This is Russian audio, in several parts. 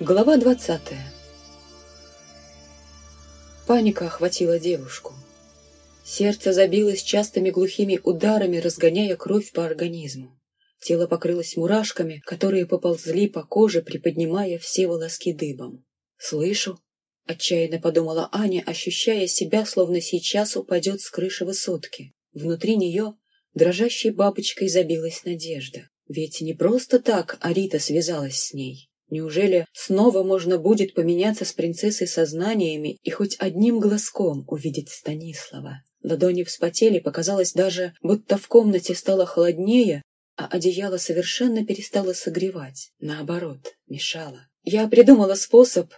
Глава двадцатая Паника охватила девушку. Сердце забилось частыми глухими ударами, разгоняя кровь по организму. Тело покрылось мурашками, которые поползли по коже, приподнимая все волоски дыбом. «Слышу», — отчаянно подумала Аня, ощущая себя, словно сейчас упадет с крыши высотки. Внутри нее дрожащей бабочкой забилась надежда. Ведь не просто так Арита связалась с ней. Неужели снова можно будет поменяться с принцессой сознаниями и хоть одним глазком увидеть Станислава? Ладони вспотели, показалось даже, будто в комнате стало холоднее, а одеяло совершенно перестало согревать. Наоборот, мешало. «Я придумала способ,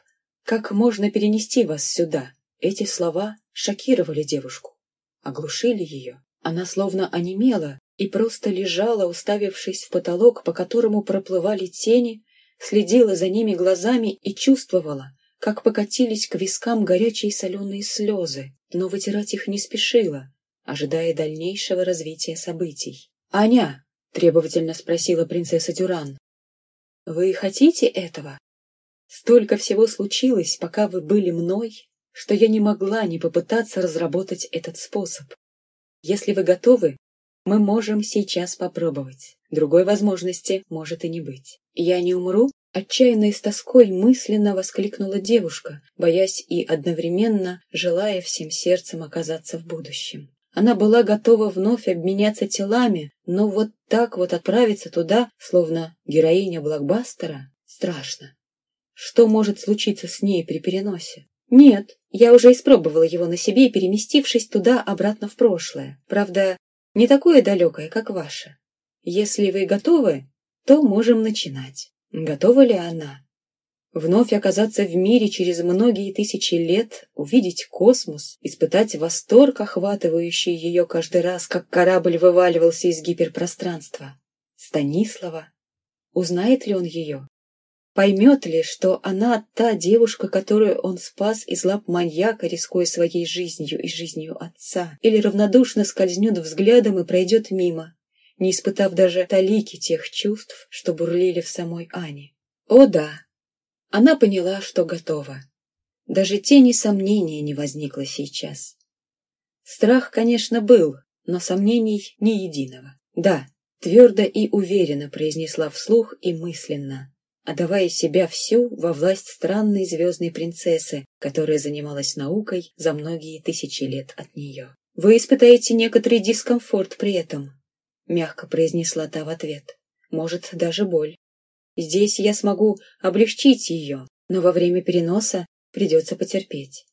как можно перенести вас сюда». Эти слова шокировали девушку, оглушили ее. Она словно онемела и просто лежала, уставившись в потолок, по которому проплывали тени, следила за ними глазами и чувствовала, как покатились к вискам горячие соленые слезы, но вытирать их не спешила, ожидая дальнейшего развития событий. «Аня!» — требовательно спросила принцесса Дюран. «Вы хотите этого? Столько всего случилось, пока вы были мной, что я не могла не попытаться разработать этот способ. Если вы готовы, мы можем сейчас попробовать. Другой возможности может и не быть. «Я не умру?» Отчаянно и с тоской мысленно воскликнула девушка, боясь и одновременно желая всем сердцем оказаться в будущем. Она была готова вновь обменяться телами, но вот так вот отправиться туда, словно героиня блокбастера, страшно. Что может случиться с ней при переносе? Нет, я уже испробовала его на себе, переместившись туда обратно в прошлое. Правда, не такое далекое, как ваше. Если вы готовы, то можем начинать. Готова ли она? Вновь оказаться в мире через многие тысячи лет, увидеть космос, испытать восторг, охватывающий ее каждый раз, как корабль вываливался из гиперпространства. Станислава. Узнает ли он ее? Поймет ли, что она та девушка, которую он спас из лап маньяка, рискуя своей жизнью и жизнью отца? Или равнодушно скользнет взглядом и пройдет мимо, не испытав даже талики тех чувств, что бурлили в самой Ане. О да, она поняла, что готова. Даже тени сомнения не возникло сейчас. Страх, конечно, был, но сомнений ни единого. Да, твердо и уверенно произнесла вслух и мысленно, отдавая себя всю во власть странной звездной принцессы, которая занималась наукой за многие тысячи лет от нее. Вы испытаете некоторый дискомфорт при этом, — мягко произнесла та в ответ. «Может, даже боль. Здесь я смогу облегчить ее, но во время переноса придется потерпеть.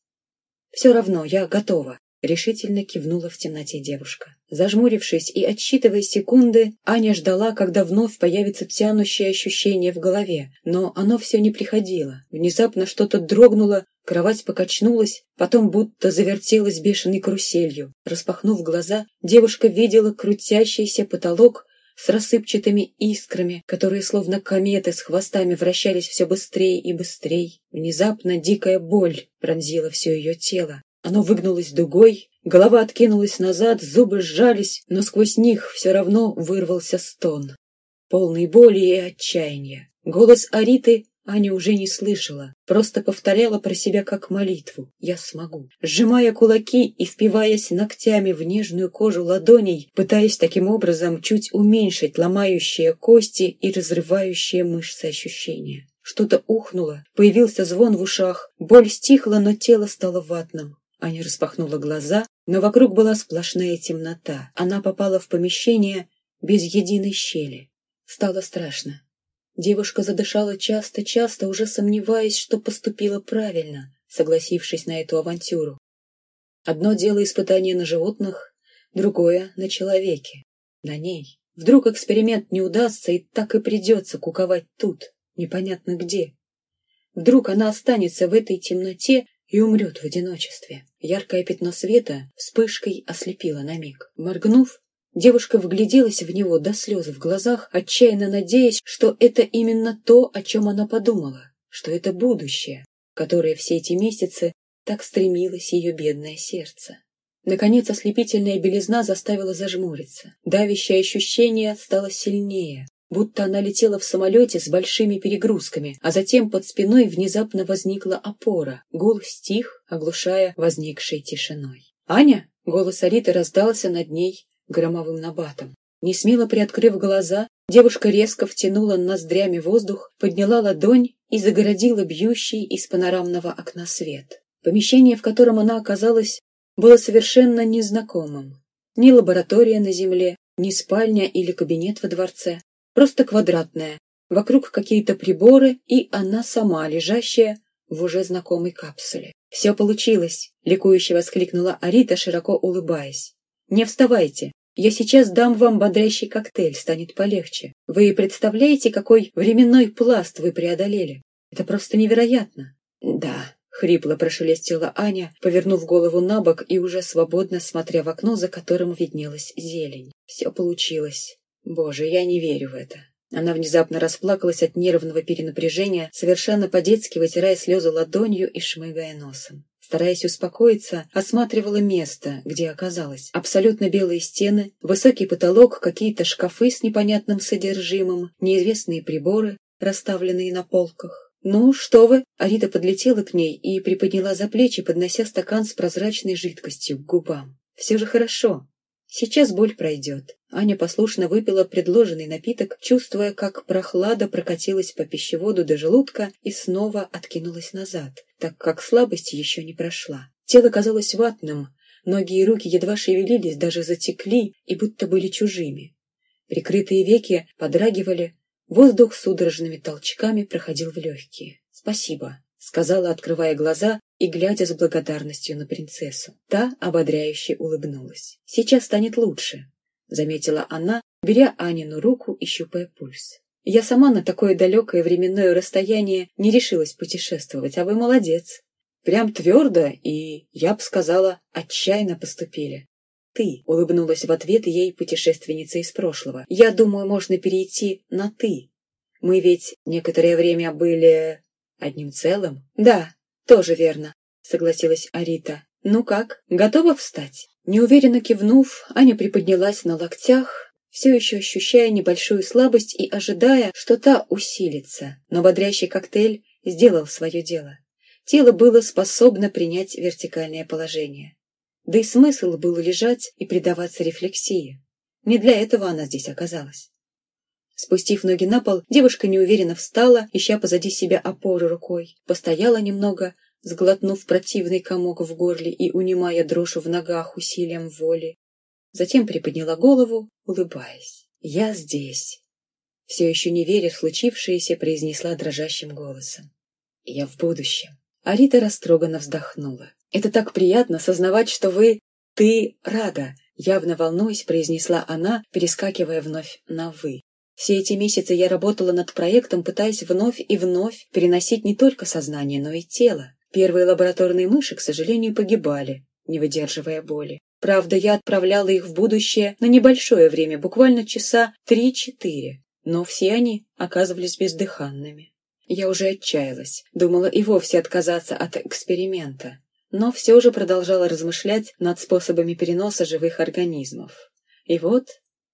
Все равно я готова», — решительно кивнула в темноте девушка. Зажмурившись и отсчитывая секунды, Аня ждала, когда вновь появится тянущее ощущение в голове, но оно все не приходило. Внезапно что-то дрогнуло, Кровать покачнулась, потом будто завертелась бешеной каруселью. Распахнув глаза, девушка видела крутящийся потолок с рассыпчатыми искрами, которые словно кометы с хвостами вращались все быстрее и быстрее. Внезапно дикая боль пронзила все ее тело. Оно выгнулось дугой, голова откинулась назад, зубы сжались, но сквозь них все равно вырвался стон. Полный боли и отчаяния. Голос Ариты Аня уже не слышала, просто повторяла про себя как молитву «Я смогу». Сжимая кулаки и впиваясь ногтями в нежную кожу ладоней, пытаясь таким образом чуть уменьшить ломающие кости и разрывающие мышцы ощущения. Что-то ухнуло, появился звон в ушах, боль стихла, но тело стало ватным. Аня распахнула глаза, но вокруг была сплошная темнота. Она попала в помещение без единой щели. Стало страшно. Девушка задышала часто-часто, уже сомневаясь, что поступила правильно, согласившись на эту авантюру. Одно дело испытание на животных, другое — на человеке, на ней. Вдруг эксперимент не удастся, и так и придется куковать тут, непонятно где. Вдруг она останется в этой темноте и умрет в одиночестве. Яркое пятно света вспышкой ослепило на миг. Моргнув, Девушка вгляделась в него до слез в глазах, отчаянно надеясь, что это именно то, о чем она подумала, что это будущее, которое все эти месяцы так стремилось ее бедное сердце. Наконец ослепительная белизна заставила зажмуриться. Давящее ощущение стало сильнее. Будто она летела в самолете с большими перегрузками, а затем под спиной внезапно возникла опора. Гул стих, оглушая возникшей тишиной. «Аня!» — голос Ариты раздался над ней громовым набатом. Несмело приоткрыв глаза, девушка резко втянула ноздрями воздух, подняла ладонь и загородила бьющий из панорамного окна свет. Помещение, в котором она оказалась, было совершенно незнакомым. Ни лаборатория на земле, ни спальня или кабинет во дворце, просто квадратная, вокруг какие-то приборы и она сама, лежащая в уже знакомой капсуле. «Все получилось!» — ликующе воскликнула Арита, широко улыбаясь. «Не вставайте! Я сейчас дам вам бодрящий коктейль, станет полегче. Вы представляете, какой временной пласт вы преодолели? Это просто невероятно!» «Да», Хрипло прошелестела Аня, повернув голову на бок и уже свободно смотря в окно, за которым виднелась зелень. Все получилось. Боже, я не верю в это. Она внезапно расплакалась от нервного перенапряжения, совершенно по-детски вытирая слезы ладонью и шмыгая носом. Стараясь успокоиться, осматривала место, где оказалась. Абсолютно белые стены, высокий потолок, какие-то шкафы с непонятным содержимым, неизвестные приборы, расставленные на полках. «Ну, что вы?» Арита подлетела к ней и приподняла за плечи, поднося стакан с прозрачной жидкостью к губам. «Все же хорошо. Сейчас боль пройдет». Аня послушно выпила предложенный напиток, чувствуя, как прохлада прокатилась по пищеводу до желудка и снова откинулась назад, так как слабость еще не прошла. Тело казалось ватным, ноги и руки едва шевелились, даже затекли и будто были чужими. Прикрытые веки подрагивали, Воздух судорожными толчками проходил в легкие. «Спасибо», — сказала, открывая глаза и глядя с благодарностью на принцессу. Та ободряюще улыбнулась. «Сейчас станет лучше», — заметила она, беря Анину руку и щупая пульс. «Я сама на такое далекое временное расстояние не решилась путешествовать, а вы молодец. Прям твердо и, я бы сказала, отчаянно поступили ты», — улыбнулась в ответ ей путешественница из прошлого. «Я думаю, можно перейти на «ты». Мы ведь некоторое время были одним целым?» «Да, тоже верно», — согласилась Арита. «Ну как, готова встать?» Неуверенно кивнув, Аня приподнялась на локтях, все еще ощущая небольшую слабость и ожидая, что та усилится. Но бодрящий коктейль сделал свое дело. Тело было способно принять вертикальное положение. Да и смысл был лежать и предаваться рефлексии. Не для этого она здесь оказалась. Спустив ноги на пол, девушка неуверенно встала, ища позади себя опору рукой. Постояла немного, сглотнув противный комок в горле и унимая дрожь в ногах усилием воли. Затем приподняла голову, улыбаясь. «Я здесь!» Все еще не веря в случившееся, произнесла дрожащим голосом. «Я в будущем!» Арита растроганно вздохнула. «Это так приятно сознавать, что вы... ты рада!» Явно волнуясь, произнесла она, перескакивая вновь на «вы». Все эти месяцы я работала над проектом, пытаясь вновь и вновь переносить не только сознание, но и тело. Первые лабораторные мыши, к сожалению, погибали, не выдерживая боли. Правда, я отправляла их в будущее на небольшое время, буквально часа три-четыре, но все они оказывались бездыханными. Я уже отчаялась, думала и вовсе отказаться от эксперимента но все же продолжала размышлять над способами переноса живых организмов. И вот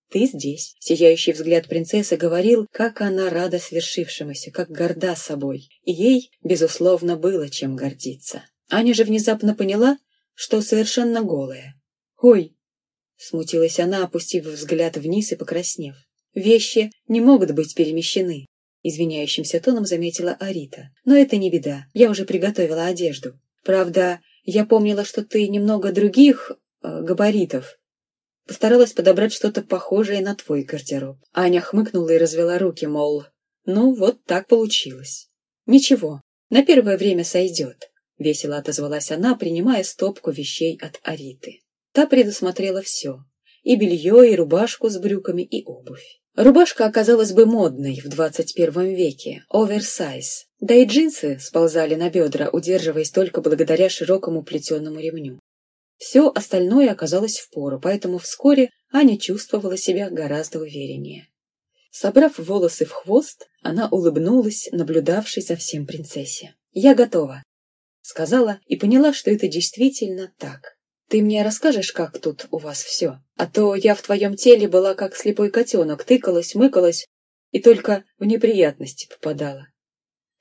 ты здесь. Сияющий взгляд принцессы говорил, как она рада свершившемуся, как горда собой. И ей, безусловно, было чем гордиться. Аня же внезапно поняла, что совершенно голая. «Ой!» — смутилась она, опустив взгляд вниз и покраснев. «Вещи не могут быть перемещены», — извиняющимся тоном заметила Арита. «Но это не беда, я уже приготовила одежду». Правда, я помнила, что ты немного других э, габаритов. Постаралась подобрать что-то похожее на твой гардероб. Аня хмыкнула и развела руки, мол, ну вот так получилось. Ничего, на первое время сойдет. Весело отозвалась она, принимая стопку вещей от Ариты. Та предусмотрела все. И белье, и рубашку с брюками, и обувь. Рубашка оказалась бы модной в 21 веке, оверсайз, да и джинсы сползали на бедра, удерживаясь только благодаря широкому плетеному ремню. Все остальное оказалось в пору, поэтому вскоре Аня чувствовала себя гораздо увереннее. Собрав волосы в хвост, она улыбнулась, наблюдавшей за всем принцессе. «Я готова», — сказала и поняла, что это действительно так. Ты мне расскажешь, как тут у вас все? А то я в твоем теле была как слепой котенок, тыкалась, мыкалась и только в неприятности попадала.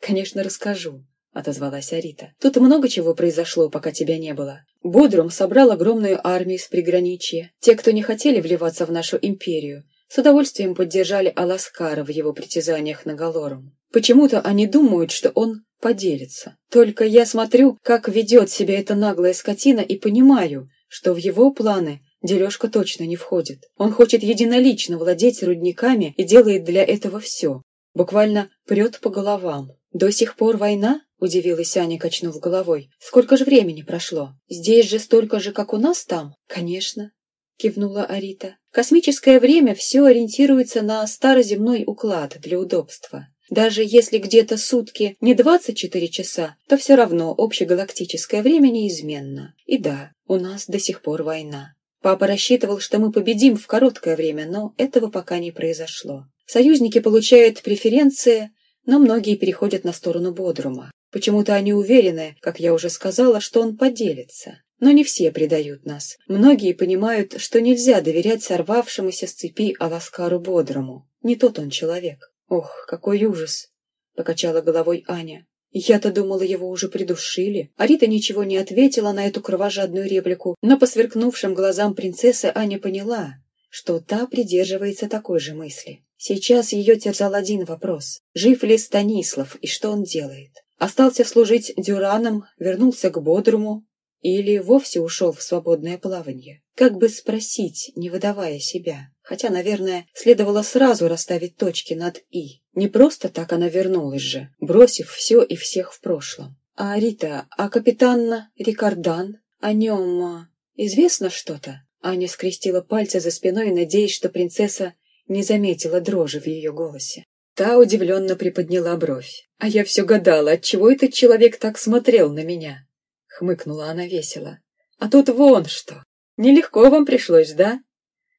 «Конечно, расскажу», — отозвалась Арита. «Тут много чего произошло, пока тебя не было. Бодрум собрал огромную армию с приграничья. Те, кто не хотели вливаться в нашу империю, с удовольствием поддержали Аласкара в его притязаниях на Галорум. Почему-то они думают, что он поделится. Только я смотрю, как ведет себя эта наглая скотина, и понимаю, что в его планы дележка точно не входит. Он хочет единолично владеть рудниками и делает для этого все. Буквально прет по головам. До сих пор война? Удивилась Аня, качнув головой. Сколько же времени прошло? Здесь же столько же, как у нас там? Конечно. Кивнула Арита. Космическое время все ориентируется на староземной уклад для удобства. Даже если где-то сутки не 24 часа, то все равно общегалактическое время неизменно. И да, у нас до сих пор война. Папа рассчитывал, что мы победим в короткое время, но этого пока не произошло. Союзники получают преференции, но многие переходят на сторону Бодрума. Почему-то они уверены, как я уже сказала, что он поделится. Но не все предают нас. Многие понимают, что нельзя доверять сорвавшемуся с цепи Аласкару Бодрому. Не тот он человек. Ох, какой ужас! Покачала головой Аня. Я-то думала, его уже придушили. Арита ничего не ответила на эту кровожадную реплику, но по сверкнувшим глазам принцессы Аня поняла, что та придерживается такой же мысли. Сейчас ее терзал один вопрос. Жив ли Станислав и что он делает? Остался служить дюраном, вернулся к Бодруму или вовсе ушел в свободное плавание? Как бы спросить, не выдавая себя? Хотя, наверное, следовало сразу расставить точки над «и». Не просто так она вернулась же, бросив все и всех в прошлом. А Рита, а капитан Рикардан, о нем а, известно что-то? Аня скрестила пальцы за спиной, надеясь, что принцесса не заметила дрожи в ее голосе. Та удивленно приподняла бровь. «А я все гадала, отчего этот человек так смотрел на меня?» Хмыкнула она весело. «А тут вон что! Нелегко вам пришлось, да?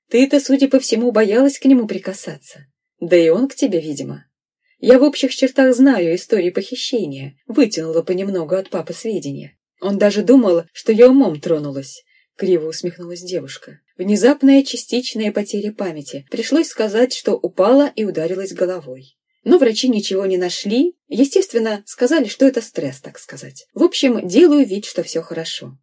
Ты-то, судя по всему, боялась к нему прикасаться. Да и он к тебе, видимо. Я в общих чертах знаю истории похищения, вытянула понемногу от папы сведения. Он даже думал, что я умом тронулась. Криво усмехнулась девушка. Внезапная частичная потеря памяти. Пришлось сказать, что упала и ударилась головой. Но врачи ничего не нашли. Естественно, сказали, что это стресс, так сказать. В общем, делаю вид, что все хорошо.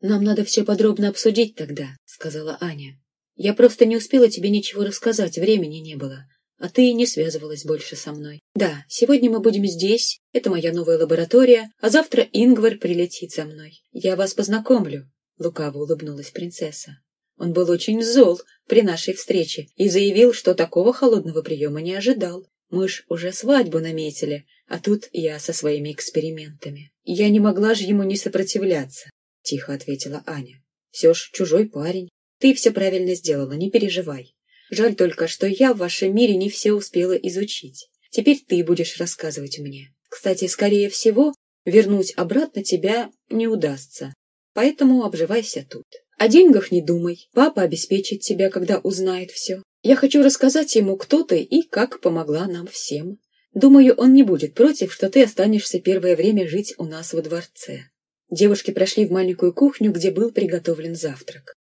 «Нам надо все подробно обсудить тогда», — сказала Аня. Я просто не успела тебе ничего рассказать, времени не было. А ты не связывалась больше со мной. Да, сегодня мы будем здесь, это моя новая лаборатория, а завтра Ингвар прилетит за мной. Я вас познакомлю, — лукаво улыбнулась принцесса. Он был очень зол при нашей встрече и заявил, что такого холодного приема не ожидал. Мы ж уже свадьбу наметили, а тут я со своими экспериментами. Я не могла же ему не сопротивляться, — тихо ответила Аня. Все ж чужой парень. Ты все правильно сделала, не переживай. Жаль только, что я в вашем мире не все успела изучить. Теперь ты будешь рассказывать мне. Кстати, скорее всего, вернуть обратно тебя не удастся. Поэтому обживайся тут. О деньгах не думай. Папа обеспечит тебя, когда узнает все. Я хочу рассказать ему, кто ты и как помогла нам всем. Думаю, он не будет против, что ты останешься первое время жить у нас во дворце. Девушки прошли в маленькую кухню, где был приготовлен завтрак.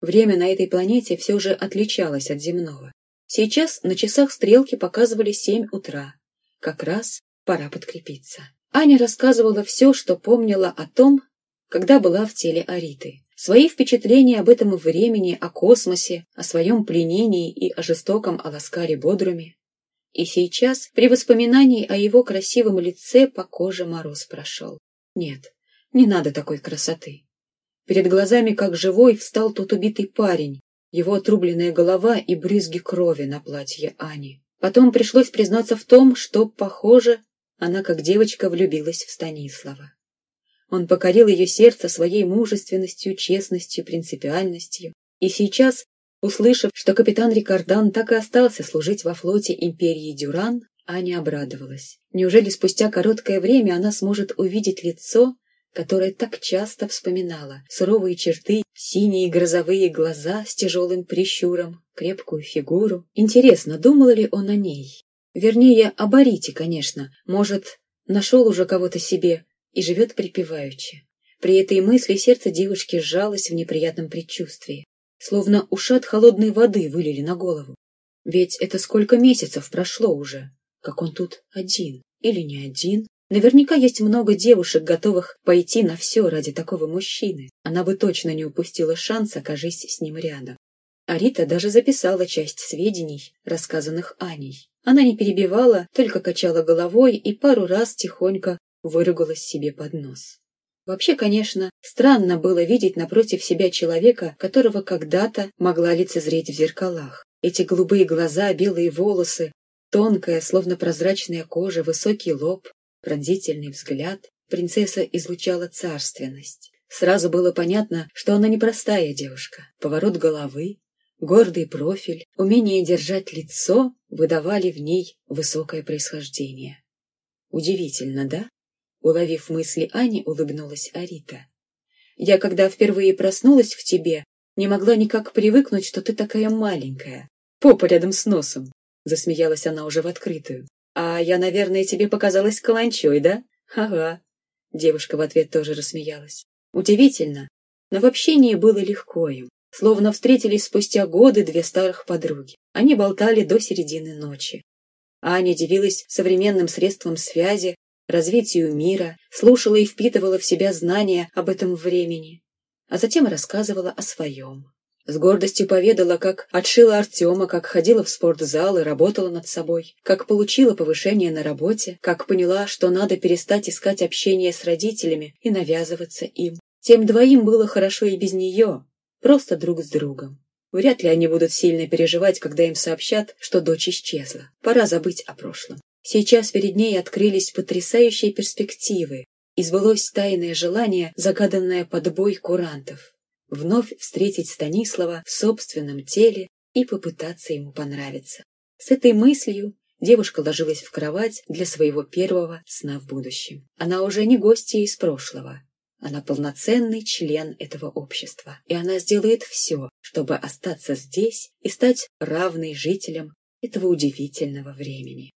Время на этой планете все же отличалось от земного. Сейчас на часах стрелки показывали семь утра. Как раз пора подкрепиться. Аня рассказывала все, что помнила о том, когда была в теле Ариты. Свои впечатления об этом времени, о космосе, о своем пленении и о жестоком Аласкаре Бодруме. И сейчас, при воспоминании о его красивом лице, по коже мороз прошел. Нет, не надо такой красоты. Перед глазами, как живой, встал тот убитый парень, его отрубленная голова и брызги крови на платье Ани. Потом пришлось признаться в том, что, похоже, она как девочка влюбилась в Станислава. Он покорил ее сердце своей мужественностью, честностью, принципиальностью. И сейчас, услышав, что капитан Рикардан так и остался служить во флоте империи Дюран, Аня обрадовалась. Неужели спустя короткое время она сможет увидеть лицо, которое так часто вспоминала. Суровые черты, синие грозовые глаза с тяжелым прищуром, крепкую фигуру. Интересно, думал ли он о ней? Вернее, о Барите, конечно. Может, нашел уже кого-то себе и живет припеваючи. При этой мысли сердце девушки сжалось в неприятном предчувствии. Словно ушат холодной воды вылили на голову. Ведь это сколько месяцев прошло уже, как он тут один или не один. Наверняка есть много девушек, готовых пойти на все ради такого мужчины. Она бы точно не упустила шанс, окажись с ним рядом. А Рита даже записала часть сведений, рассказанных Аней. Она не перебивала, только качала головой и пару раз тихонько выругалась себе под нос. Вообще, конечно, странно было видеть напротив себя человека, которого когда-то могла лицезреть в зеркалах. Эти голубые глаза, белые волосы, тонкая, словно прозрачная кожа, высокий лоб, пронзительный взгляд. Принцесса излучала царственность. Сразу было понятно, что она непростая девушка. Поворот головы, гордый профиль, умение держать лицо выдавали в ней высокое происхождение. Удивительно, да? Уловив мысли Ани, улыбнулась Арита. «Я, когда впервые проснулась в тебе, не могла никак привыкнуть, что ты такая маленькая. Попа рядом с носом!» Засмеялась она уже в открытую. «А я, наверное, тебе показалась каланчой, да?» «Ага». Девушка в ответ тоже рассмеялась. «Удивительно, но в общении было легко им. Словно встретились спустя годы две старых подруги. Они болтали до середины ночи. Аня дивилась современным средствам связи, развитию мира, слушала и впитывала в себя знания об этом времени, а затем рассказывала о своем. С гордостью поведала, как отшила Артема, как ходила в спортзал и работала над собой, как получила повышение на работе, как поняла, что надо перестать искать общение с родителями и навязываться им. Тем двоим было хорошо и без нее, просто друг с другом. Вряд ли они будут сильно переживать, когда им сообщат, что дочь исчезла. Пора забыть о прошлом. Сейчас перед ней открылись потрясающие перспективы, и сбылось тайное желание, загаданное под бой курантов. Вновь встретить Станислава в собственном теле и попытаться ему понравиться. С этой мыслью девушка ложилась в кровать для своего первого сна в будущем. Она уже не гостья из прошлого. Она полноценный член этого общества, и она сделает все, чтобы остаться здесь и стать равной жителям этого удивительного времени.